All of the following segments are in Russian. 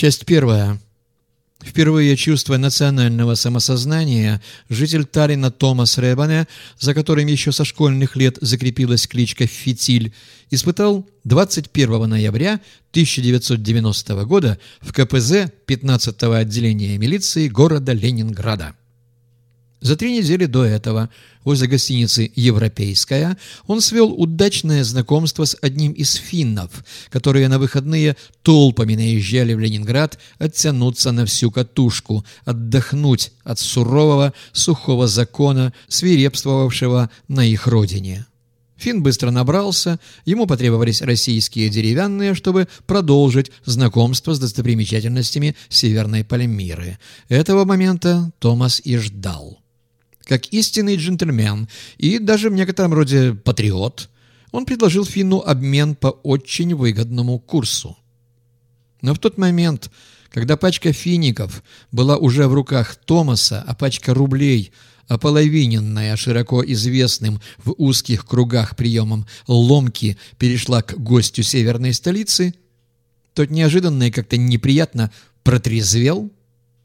Часть первая. Впервые чувство национального самосознания житель Таллина Томас Ребане, за которым еще со школьных лет закрепилась кличка «Фитиль», испытал 21 ноября 1990 года в КПЗ 15-го отделения милиции города Ленинграда. За три недели до этого возле гостиницы «Европейская» он свел удачное знакомство с одним из финнов, которые на выходные толпами наезжали в Ленинград оттянуться на всю катушку, отдохнуть от сурового сухого закона, свирепствовавшего на их родине. Финн быстро набрался, ему потребовались российские деревянные, чтобы продолжить знакомство с достопримечательностями Северной Пальмиры. Этого момента Томас и ждал. Как истинный джентльмен и даже в некотором роде патриот, он предложил Финну обмен по очень выгодному курсу. Но в тот момент, когда пачка фиников была уже в руках Томаса, а пачка рублей, ополовиненная широко известным в узких кругах приемом ломки, перешла к гостю северной столицы, тот неожиданно и как-то неприятно протрезвел –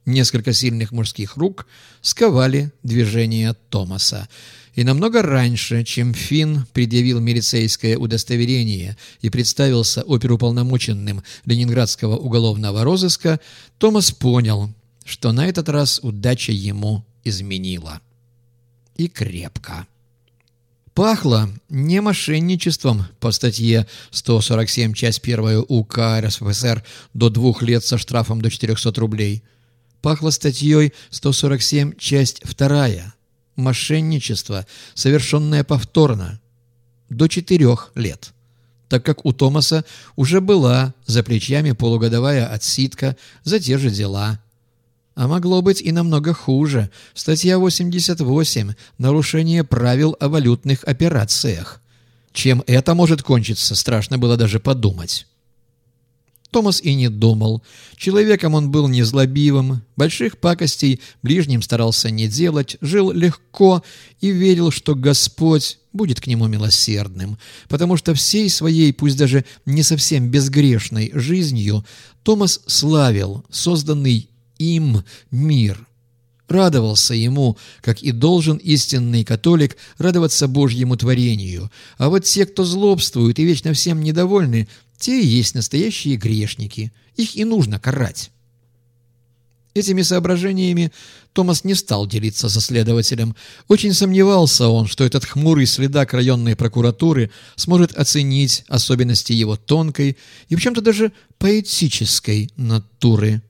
Несколько сильных мужских рук сковали движение Томаса. И намного раньше, чем Финн предъявил милицейское удостоверение и представился оперуполномоченным Ленинградского уголовного розыска, Томас понял, что на этот раз удача ему изменила. И крепко. Пахло не мошенничеством по статье 147, часть 1 УК РСФСР до двух лет со штрафом до 400 рублей – пахло статьей 147, часть 2. Мошенничество, совершенное повторно. До четырех лет. Так как у Томаса уже была за плечами полугодовая отсидка за те же дела. А могло быть и намного хуже. Статья 88 «Нарушение правил о валютных операциях». Чем это может кончиться, страшно было даже подумать. Томас и не думал. Человеком он был незлобивым, больших пакостей ближним старался не делать, жил легко и верил, что Господь будет к нему милосердным, потому что всей своей, пусть даже не совсем безгрешной жизнью, Томас славил созданный им мир – радовался ему, как и должен истинный католик радоваться Божьему творению. А вот те, кто злобствуют и вечно всем недовольны, те и есть настоящие грешники. Их и нужно карать. Этими соображениями Томас не стал делиться со следователем. Очень сомневался он, что этот хмурый следак районной прокуратуры сможет оценить особенности его тонкой и в чем-то даже поэтической натуры.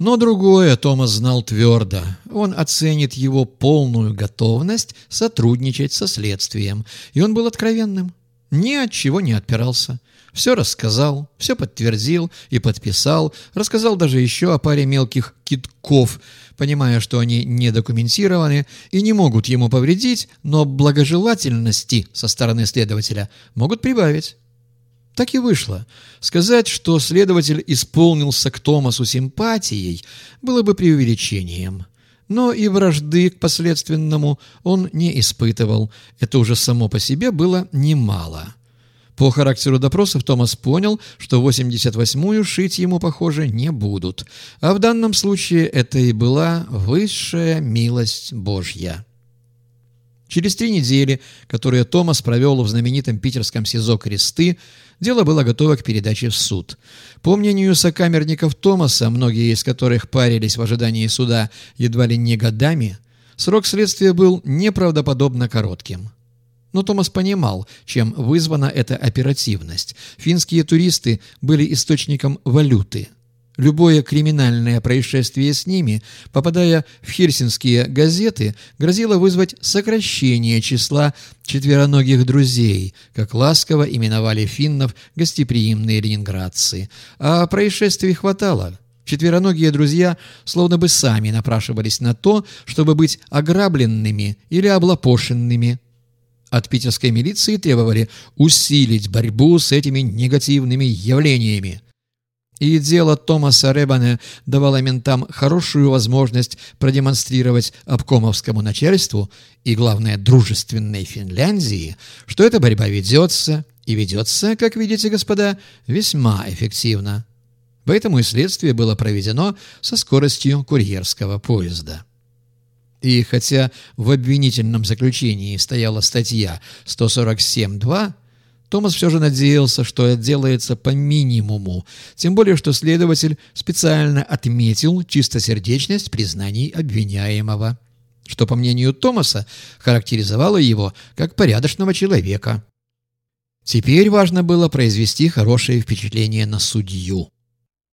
Но другое Томас знал твердо. Он оценит его полную готовность сотрудничать со следствием. И он был откровенным. Ни от чего не отпирался. Все рассказал, все подтвердил и подписал, рассказал даже еще о паре мелких китков, понимая, что они не документированы и не могут ему повредить, но благожелательности со стороны следователя могут прибавить. Так и вышло. Сказать, что следователь исполнился к Томасу симпатией, было бы преувеличением. Но и вражды к последственному он не испытывал. Это уже само по себе было немало. По характеру допросов Томас понял, что 88-ю шить ему, похоже, не будут. А в данном случае это и была высшая милость Божья. Через три недели, которые Томас провел в знаменитом питерском СИЗО «Кресты», дело было готово к передаче в суд. По мнению сокамерников Томаса, многие из которых парились в ожидании суда едва ли не годами, срок следствия был неправдоподобно коротким. Но Томас понимал, чем вызвана эта оперативность. Финские туристы были источником валюты. Любое криминальное происшествие с ними, попадая в хельсинские газеты, грозило вызвать сокращение числа четвероногих друзей, как ласково именовали финнов гостеприимные ленинградцы. А происшествий хватало. Четвероногие друзья словно бы сами напрашивались на то, чтобы быть ограбленными или облапошенными от питерской милиции требовали усилить борьбу с этими негативными явлениями. И дело Томаса Ребане давало ментам хорошую возможность продемонстрировать обкомовскому начальству и, главное, дружественной Финляндии, что эта борьба ведется, и ведется, как видите, господа, весьма эффективно. Поэтому и следствие было проведено со скоростью курьерского поезда. И хотя в обвинительном заключении стояла статья 147.2, Томас все же надеялся, что отделается по минимуму, тем более что следователь специально отметил чистосердечность признаний обвиняемого, что, по мнению Томаса, характеризовало его как порядочного человека. Теперь важно было произвести хорошее впечатление на судью.